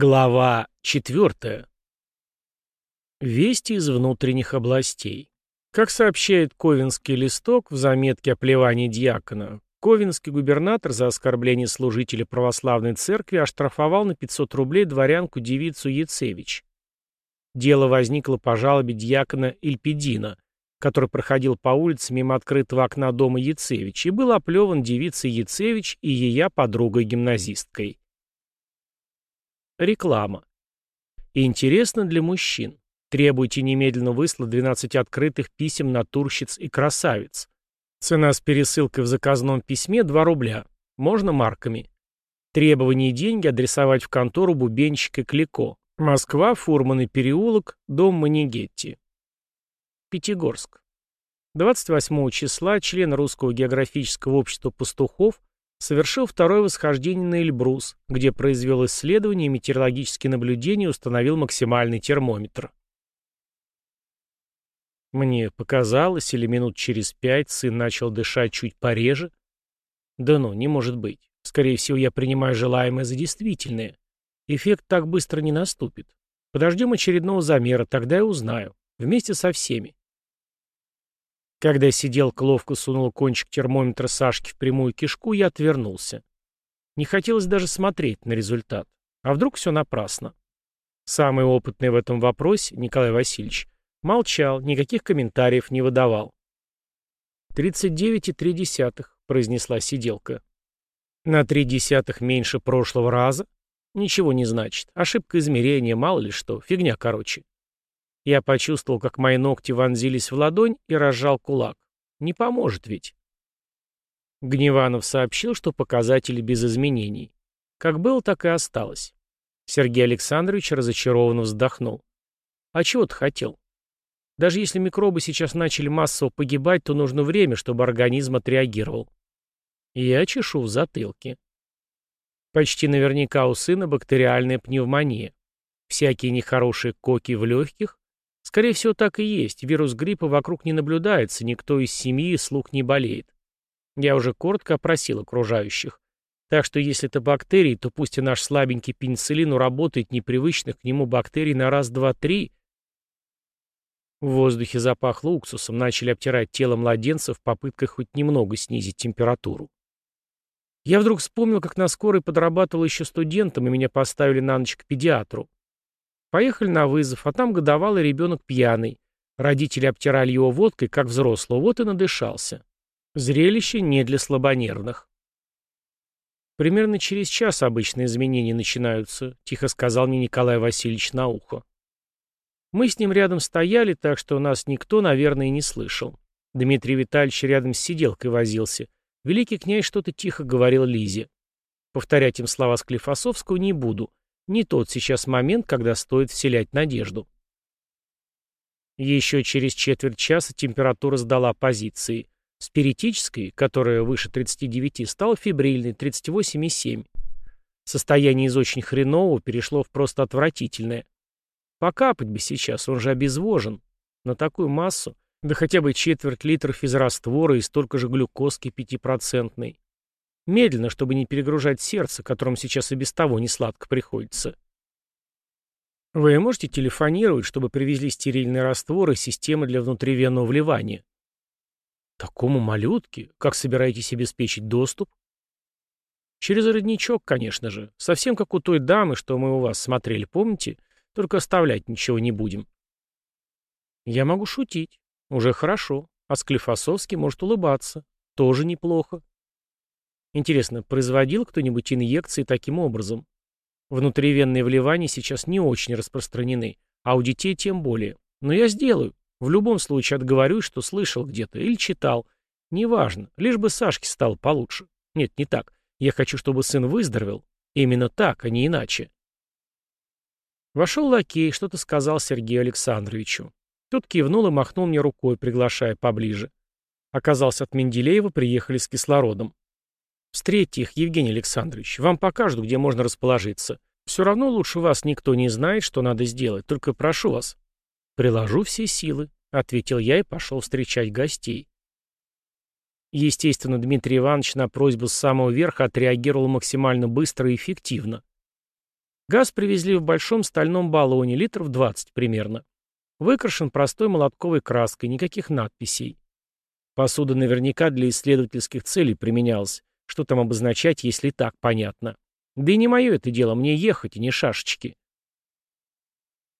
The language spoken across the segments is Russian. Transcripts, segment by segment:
Глава 4. Вести из внутренних областей. Как сообщает Ковенский листок в заметке о плевании дьякона, Ковенский губернатор за оскорбление служителя православной церкви оштрафовал на 500 рублей дворянку-девицу Яцевич. Дело возникло по жалобе дьякона Ильпедина, который проходил по улице мимо открытого окна дома Яцевич и был оплеван девицей Яцевич и ее подругой-гимназисткой. Реклама. Интересно для мужчин. Требуйте немедленно выслать 12 открытых писем натурщиц и красавиц. Цена с пересылкой в заказном письме 2 рубля. Можно марками. Требования и деньги адресовать в контору бубенщика Клико. Москва, Фурманный переулок, дом Манигетти. Пятигорск. 28 числа член Русского географического общества пастухов совершил второе восхождение на Эльбрус, где произвел исследования и метеорологические наблюдения и установил максимальный термометр. Мне показалось, или минут через пять сын начал дышать чуть пореже. Да ну, не может быть. Скорее всего, я принимаю желаемое за действительное. Эффект так быстро не наступит. Подождем очередного замера, тогда и узнаю. Вместе со всеми. Когда сиделка ловко сунула кончик термометра Сашки в прямую кишку, я отвернулся. Не хотелось даже смотреть на результат. А вдруг все напрасно? Самый опытный в этом вопросе, Николай Васильевич, молчал, никаких комментариев не выдавал. «Тридцать девять и три десятых», — произнесла сиделка. «На три десятых меньше прошлого раза? Ничего не значит. Ошибка измерения, мало ли что. Фигня короче». Я почувствовал, как мои ногти вонзились в ладонь и разжал кулак. Не поможет ведь. Гневанов сообщил, что показатели без изменений. Как было, так и осталось. Сергей Александрович разочарованно вздохнул. А чего ты хотел? Даже если микробы сейчас начали массово погибать, то нужно время, чтобы организм отреагировал. Я чешу в затылке. Почти наверняка у сына бактериальная пневмония. Всякие нехорошие коки в легких, Скорее всего, так и есть. Вирус гриппа вокруг не наблюдается, никто из семьи и слуг не болеет. Я уже коротко опросил окружающих. Так что если это бактерии, то пусть и наш слабенький пенициллин уработает непривычных к нему бактерий на раз, два, три. В воздухе запахло уксусом, начали обтирать тело младенца в попытках хоть немного снизить температуру. Я вдруг вспомнил, как на скорой подрабатывал еще студентом, и меня поставили на ночь к педиатру. Поехали на вызов, а там годовалый ребенок пьяный. Родители обтирали его водкой, как взрослого, вот и надышался. Зрелище не для слабонервных. Примерно через час обычные изменения начинаются, тихо сказал мне Николай Васильевич на ухо. Мы с ним рядом стояли, так что нас никто, наверное, не слышал. Дмитрий Витальевич рядом с сиделкой возился. Великий князь что-то тихо говорил Лизе. Повторять им слова Склифосовского не буду. Не тот сейчас момент, когда стоит вселять надежду. Еще через четверть часа температура сдала позиции. Спиритической, которая выше 39, стала фибрильной 38,7. Состояние из очень хренового перешло в просто отвратительное. Покапать бы сейчас, он же обезвожен. На такую массу, да хотя бы четверть литра физраствора и столько же глюкозки пятипроцентной. Медленно, чтобы не перегружать сердце, которому сейчас и без того не сладко приходится. Вы можете телефонировать, чтобы привезли стерильный раствор и системы для внутривенного вливания? Такому малютке? Как собираетесь обеспечить доступ? Через родничок, конечно же. Совсем как у той дамы, что мы у вас смотрели, помните? Только оставлять ничего не будем. Я могу шутить. Уже хорошо. А Склифосовский может улыбаться. Тоже неплохо. Интересно, производил кто-нибудь инъекции таким образом? Внутривенные вливания сейчас не очень распространены, а у детей тем более. Но я сделаю. В любом случае отговорюсь, что слышал где-то или читал. Неважно, лишь бы Сашке стало получше. Нет, не так. Я хочу, чтобы сын выздоровел. Именно так, а не иначе. Вошел лакей, что-то сказал Сергею Александровичу. Тот кивнул и махнул мне рукой, приглашая поближе. Оказался от Менделеева, приехали с кислородом. Встретьте их, Евгений Александрович. Вам покажут, где можно расположиться. Все равно лучше вас никто не знает, что надо сделать. Только прошу вас. Приложу все силы, — ответил я и пошел встречать гостей. Естественно, Дмитрий Иванович на просьбу с самого верха отреагировал максимально быстро и эффективно. Газ привезли в большом стальном баллоне, литров 20 примерно. Выкрашен простой молотковой краской, никаких надписей. Посуда наверняка для исследовательских целей применялась. Что там обозначать, если так понятно? Да и не мое это дело, мне ехать, и не шашечки.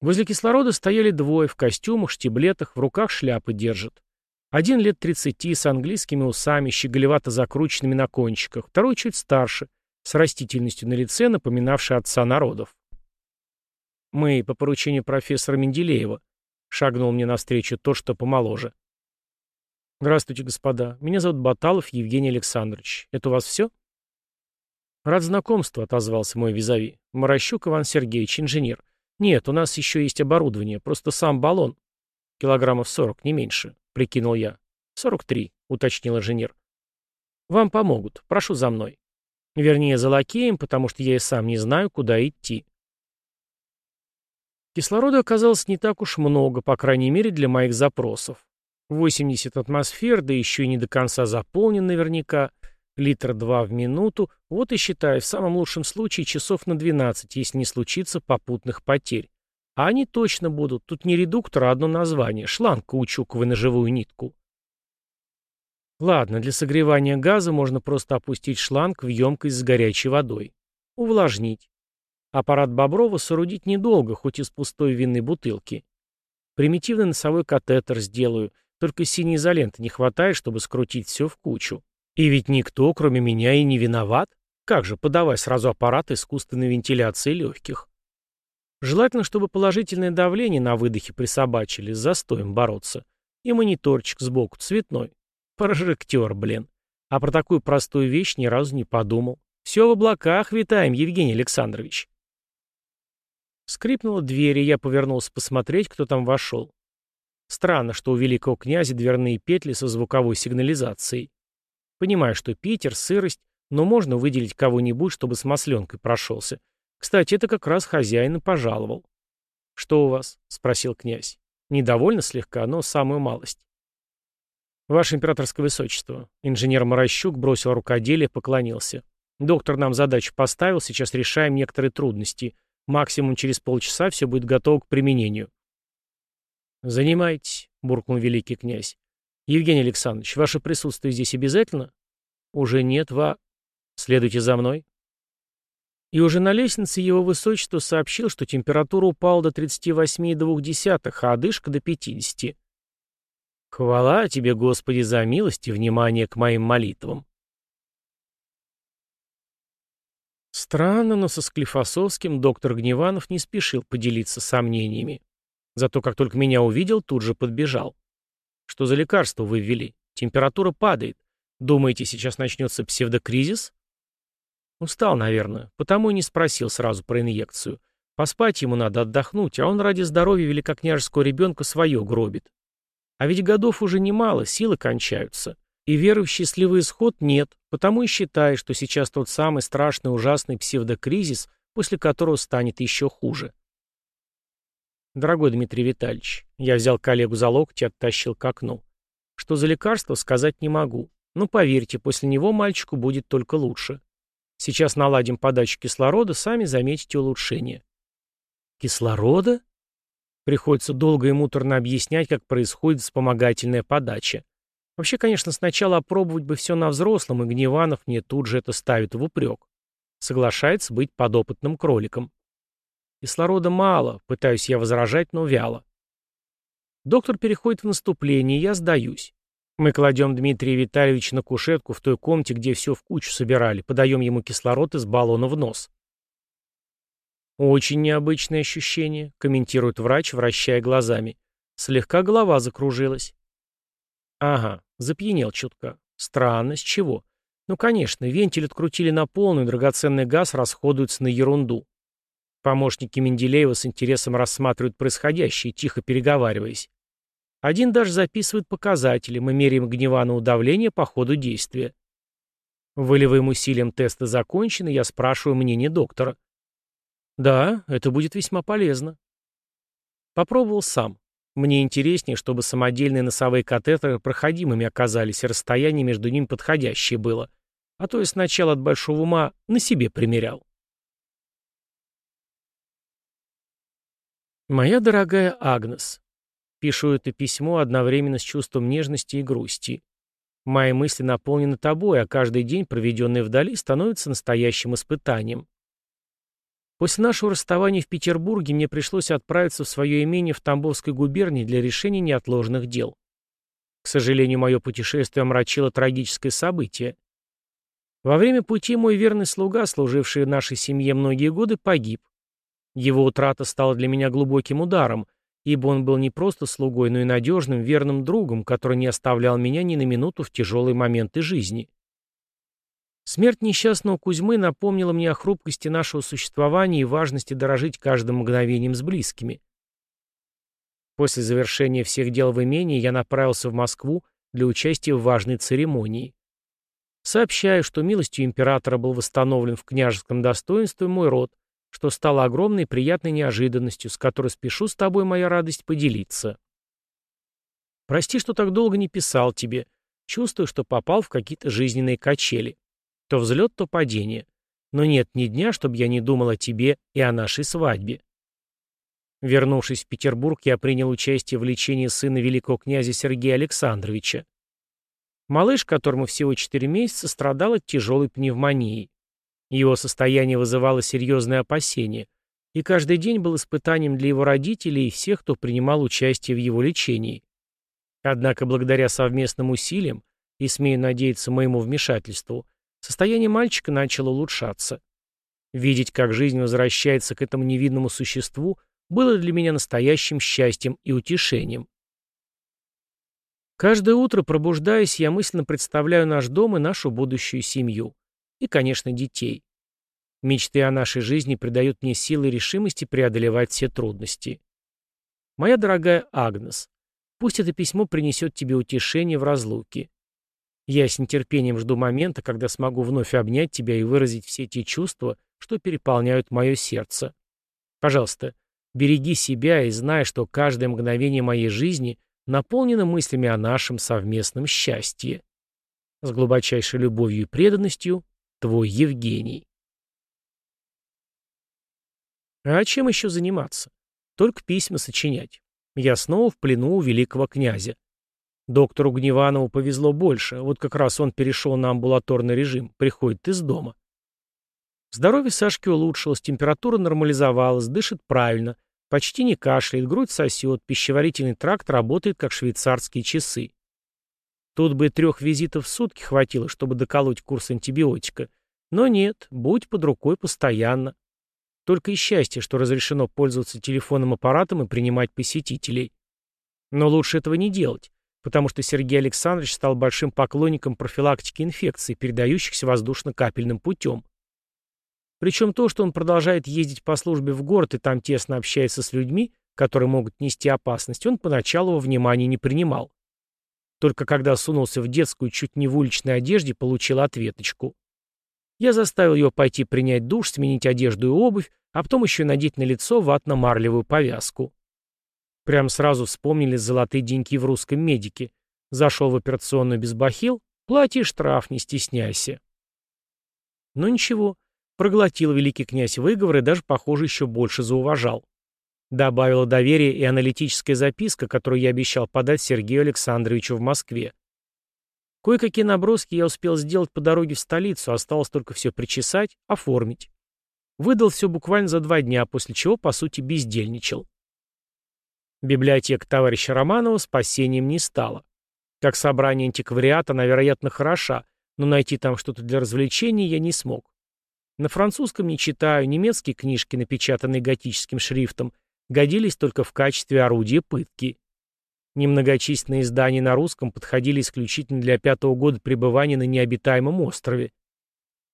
Возле кислорода стояли двое, в костюмах, штиблетах, в руках шляпы держат. Один лет тридцати, с английскими усами, щеголевато закрученными на кончиках, второй чуть старше, с растительностью на лице, напоминавший отца народов. «Мы по поручению профессора Менделеева», — шагнул мне навстречу тот, что помоложе. «Здравствуйте, господа. Меня зовут Баталов Евгений Александрович. Это у вас все?» «Рад знакомству», — отозвался мой визави. «Морощук Иван Сергеевич, инженер. Нет, у нас еще есть оборудование, просто сам баллон. Килограммов сорок, не меньше», — прикинул я. «Сорок три», — уточнил инженер. «Вам помогут. Прошу за мной». Вернее, за лакеем, потому что я и сам не знаю, куда идти. Кислорода оказалось не так уж много, по крайней мере, для моих запросов. 80 атмосфер, да еще и не до конца заполнен наверняка, литр два в минуту, вот и считай, в самом лучшем случае часов на 12, если не случится попутных потерь. А они точно будут, тут не редуктор, а одно название, шланг каучуковый на живую нитку. Ладно, для согревания газа можно просто опустить шланг в емкость с горячей водой. Увлажнить. Аппарат Боброва соорудить недолго, хоть из пустой винной бутылки. Примитивный носовой катетер сделаю, только синей изоленты не хватает, чтобы скрутить все в кучу. И ведь никто, кроме меня, и не виноват. Как же, подавай сразу аппарат искусственной вентиляции легких. Желательно, чтобы положительное давление на выдохе присобачили, с застоем бороться. И мониторчик сбоку цветной. Прожектор, блин. А про такую простую вещь ни разу не подумал. Все в облаках витаем, Евгений Александрович. Скрипнула дверь, и я повернулся посмотреть, кто там вошел. Странно, что у великого князя дверные петли со звуковой сигнализацией. Понимаю, что Питер, сырость, но можно выделить кого-нибудь, чтобы с масленкой прошелся. Кстати, это как раз хозяин и пожаловал. «Что у вас?» — спросил князь. Недовольно слегка, но самую малость. «Ваше императорское высочество». Инженер Морощук бросил рукоделие, поклонился. «Доктор нам задачу поставил, сейчас решаем некоторые трудности. Максимум через полчаса все будет готово к применению». «Занимайтесь», — буркнул великий князь. «Евгений Александрович, ваше присутствие здесь обязательно?» «Уже нет, ва...» «Следуйте за мной». И уже на лестнице его высочество сообщил, что температура упала до 38,2, а одышка до 50. Хвала тебе, Господи, за милость и внимание к моим молитвам. Странно, но со Склифосовским доктор Гневанов не спешил поделиться сомнениями. Зато как только меня увидел, тут же подбежал. Что за лекарство вы ввели? Температура падает. Думаете, сейчас начнется псевдокризис? Устал, наверное, потому и не спросил сразу про инъекцию. Поспать ему надо отдохнуть, а он ради здоровья великокняжеского ребенка свое гробит. А ведь годов уже немало, силы кончаются. И веры в счастливый исход нет, потому и считаю, что сейчас тот самый страшный ужасный псевдокризис, после которого станет еще хуже. Дорогой Дмитрий Витальевич, я взял коллегу за локти и оттащил к окну. Что за лекарство, сказать не могу. Но поверьте, после него мальчику будет только лучше. Сейчас наладим подачу кислорода, сами заметите улучшение. Кислорода? Приходится долго и муторно объяснять, как происходит вспомогательная подача. Вообще, конечно, сначала опробовать бы все на взрослом, и Гневанов мне тут же это ставит в упрек. Соглашается быть подопытным кроликом. Кислорода мало, пытаюсь я возражать, но вяло. Доктор переходит в наступление, я сдаюсь. Мы кладем Дмитрия Витальевича на кушетку в той комнате, где все в кучу собирали, подаем ему кислород из баллона в нос. «Очень необычное ощущение», — комментирует врач, вращая глазами. Слегка голова закружилась. «Ага, запьянел чутка. Странно, с чего? Ну, конечно, вентиль открутили на полную, драгоценный газ расходуется на ерунду. Помощники Менделеева с интересом рассматривают происходящее, тихо переговариваясь. Один даже записывает показатели, мы меряем гневаное давление по ходу действия. Волевым усилием теста закончено, я спрашиваю мнение доктора. Да, это будет весьма полезно. Попробовал сам. Мне интереснее, чтобы самодельные носовые катетеры проходимыми оказались, и расстояние между ними подходящее было. А то я сначала от большого ума на себе примерял. Моя дорогая Агнес, пишу это письмо одновременно с чувством нежности и грусти. Мои мысли наполнены тобой, а каждый день, проведенный вдали, становится настоящим испытанием. После нашего расставания в Петербурге мне пришлось отправиться в свое имение в Тамбовской губернии для решения неотложных дел. К сожалению, мое путешествие омрачило трагическое событие. Во время пути мой верный слуга, служивший нашей семье многие годы, погиб. Его утрата стала для меня глубоким ударом, ибо он был не просто слугой, но и надежным, верным другом, который не оставлял меня ни на минуту в тяжелые моменты жизни. Смерть несчастного Кузьмы напомнила мне о хрупкости нашего существования и важности дорожить каждым мгновением с близкими. После завершения всех дел в имении я направился в Москву для участия в важной церемонии. Сообщаю, что милостью императора был восстановлен в княжеском достоинстве мой род, что стало огромной приятной неожиданностью, с которой спешу с тобой, моя радость, поделиться. Прости, что так долго не писал тебе. Чувствую, что попал в какие-то жизненные качели. То взлет, то падение. Но нет ни дня, чтобы я не думал о тебе и о нашей свадьбе. Вернувшись в Петербург, я принял участие в лечении сына великого князя Сергея Александровича. Малыш, которому всего 4 месяца, страдал от тяжелой пневмонии. Его состояние вызывало серьезные опасения, и каждый день был испытанием для его родителей и всех, кто принимал участие в его лечении. Однако благодаря совместным усилиям, и, смею надеяться, моему вмешательству, состояние мальчика начало улучшаться. Видеть, как жизнь возвращается к этому невидному существу, было для меня настоящим счастьем и утешением. Каждое утро, пробуждаясь, я мысленно представляю наш дом и нашу будущую семью и, конечно, детей. Мечты о нашей жизни придают мне силы и решимости преодолевать все трудности. Моя дорогая Агнес, пусть это письмо принесет тебе утешение в разлуке. Я с нетерпением жду момента, когда смогу вновь обнять тебя и выразить все те чувства, что переполняют мое сердце. Пожалуйста, береги себя и знай, что каждое мгновение моей жизни наполнено мыслями о нашем совместном счастье. С глубочайшей любовью и преданностью, Твой Евгений. А чем еще заниматься? Только письма сочинять. Я снова в плену у великого князя. Доктору Гневанову повезло больше, вот как раз он перешел на амбулаторный режим, приходит из дома. Здоровье Сашки улучшилось, температура нормализовалась, дышит правильно, почти не кашляет, грудь сосет, пищеварительный тракт работает как швейцарские часы. Тут бы трех визитов в сутки хватило, чтобы доколоть курс антибиотика. Но нет, будь под рукой постоянно. Только и счастье, что разрешено пользоваться телефонным аппаратом и принимать посетителей. Но лучше этого не делать, потому что Сергей Александрович стал большим поклонником профилактики инфекций, передающихся воздушно-капельным путем. Причем то, что он продолжает ездить по службе в город и там тесно общается с людьми, которые могут нести опасность, он поначалу во внимание не принимал. Только когда сунулся в детскую чуть не в уличной одежде, получил ответочку. Я заставил его пойти принять душ, сменить одежду и обувь, а потом еще надеть на лицо ватно-марлевую повязку. Прям сразу вспомнили золотые деньки в русском медике. Зашел в операционную без бахил, плати штраф, не стесняйся. Но ничего, проглотил великий князь выговор и даже, похоже, еще больше зауважал. Добавила доверие и аналитическая записка, которую я обещал подать Сергею Александровичу в Москве. Кое-какие наброски я успел сделать по дороге в столицу, осталось только все причесать, оформить. Выдал все буквально за два дня, после чего, по сути, бездельничал. Библиотека товарища Романова спасением не стала. Как собрание антиквариата она, вероятно, хороша, но найти там что-то для развлечений я не смог. На французском не читаю, немецкие книжки, напечатанные готическим шрифтом, годились только в качестве орудия пытки. Немногочисленные издания на русском подходили исключительно для пятого года пребывания на необитаемом острове,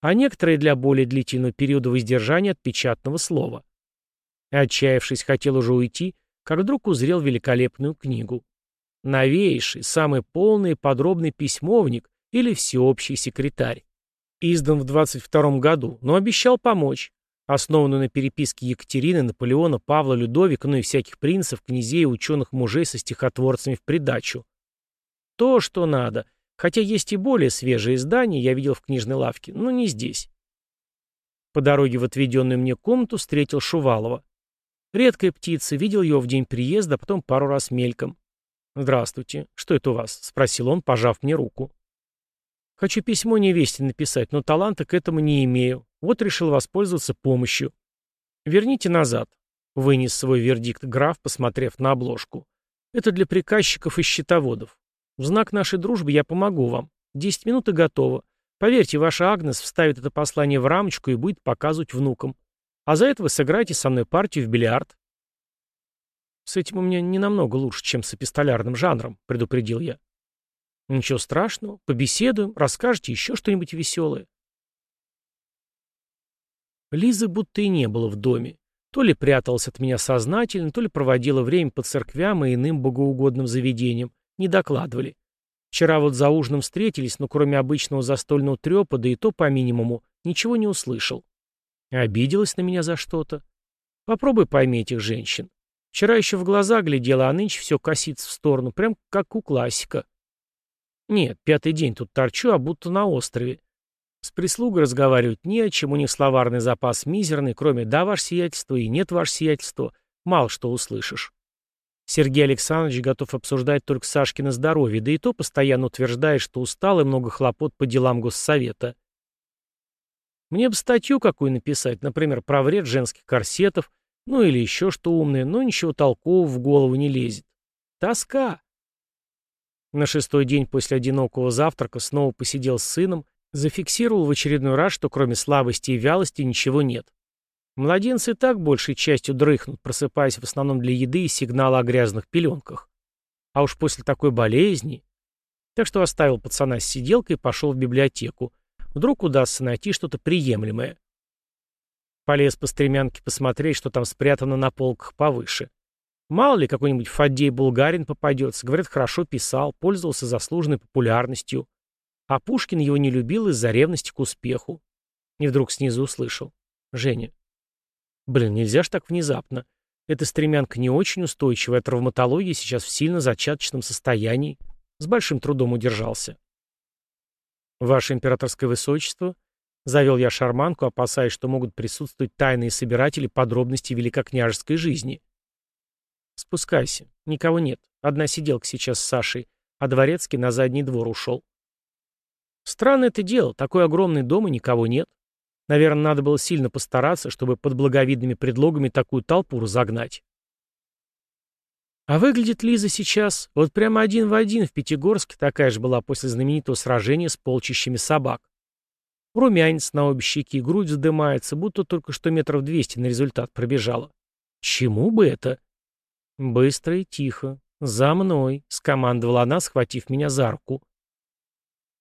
а некоторые для более длительного периода воздержания от печатного слова. Отчаявшись, хотел уже уйти, как вдруг узрел великолепную книгу. Новейший, самый полный и подробный письмовник или всеобщий секретарь. Издан в 22 году, но обещал помочь, основанную на переписке Екатерины, Наполеона, Павла, Людовика, ну и всяких принцев, князей и ученых-мужей со стихотворцами в придачу. То, что надо. Хотя есть и более свежие издания, я видел в книжной лавке, но не здесь. По дороге в отведенную мне комнату встретил Шувалова. Редкая птица, видел его в день приезда, а потом пару раз мельком. «Здравствуйте. Что это у вас?» — спросил он, пожав мне руку. «Хочу письмо невесте написать, но таланта к этому не имею. Вот решил воспользоваться помощью. Верните назад», — вынес свой вердикт граф, посмотрев на обложку. «Это для приказчиков и счетоводов. В знак нашей дружбы я помогу вам. Десять минут и готово. Поверьте, ваша Агнес вставит это послание в рамочку и будет показывать внукам. А за это вы сыграете со мной партию в бильярд». «С этим у меня не намного лучше, чем с эпистолярным жанром», — предупредил я. «Ничего страшного. Побеседуем, расскажете еще что-нибудь веселое». Лизы будто и не было в доме. То ли пряталась от меня сознательно, то ли проводила время по церквям и иным богоугодным заведениям. Не докладывали. Вчера вот за ужином встретились, но кроме обычного застольного трепа, да и то по минимуму, ничего не услышал. Обиделась на меня за что-то. Попробуй пойми этих женщин. Вчера еще в глаза глядела, а нынче все косится в сторону, прям как у классика. Нет, пятый день тут торчу, а будто на острове. С прислугой разговаривать не о чем, у них словарный запас мизерный, кроме «да, ваше сиятельство» и «нет, ваше сиятельство», мало что услышишь. Сергей Александрович готов обсуждать только Сашкино здоровье, да и то постоянно утверждает, что устал и много хлопот по делам госсовета. Мне бы статью какую написать, например, про вред женских корсетов, ну или еще что умное, но ничего толкового в голову не лезет. Тоска. На шестой день после одинокого завтрака снова посидел с сыном, зафиксировал в очередной раз, что кроме слабости и вялости ничего нет. Младенцы так большей частью дрыхнут, просыпаясь в основном для еды и сигнала о грязных пеленках. А уж после такой болезни... Так что оставил пацана с сиделкой и пошел в библиотеку. Вдруг удастся найти что-то приемлемое. Полез по стремянке посмотреть, что там спрятано на полках повыше. Мало ли, какой-нибудь Фаддей Булгарин попадется. Говорят, хорошо писал, пользовался заслуженной популярностью. А Пушкин его не любил из-за ревности к успеху. И вдруг снизу услышал. Женя. Блин, нельзя ж так внезапно. Эта стремянка не очень устойчивая, травматология сейчас в сильно зачаточном состоянии. С большим трудом удержался. Ваше императорское высочество, Завел я шарманку, опасаясь, что могут присутствовать тайные собиратели подробностей великокняжеской жизни. Спускайся. Никого нет. Одна сиделка сейчас с Сашей, а дворецкий на задний двор ушел. Странно это дело. Такой огромный дом и никого нет. Наверное, надо было сильно постараться, чтобы под благовидными предлогами такую толпу разогнать. А выглядит Лиза сейчас вот прямо один в один в Пятигорске такая же была после знаменитого сражения с полчищами собак. Румянец на обе щеки, грудь вздымается, будто только что метров двести на результат пробежала. Чему бы это? Быстро и тихо. «За мной!» — скомандовала она, схватив меня за руку.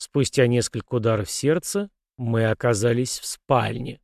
Спустя несколько ударов сердца мы оказались в спальне.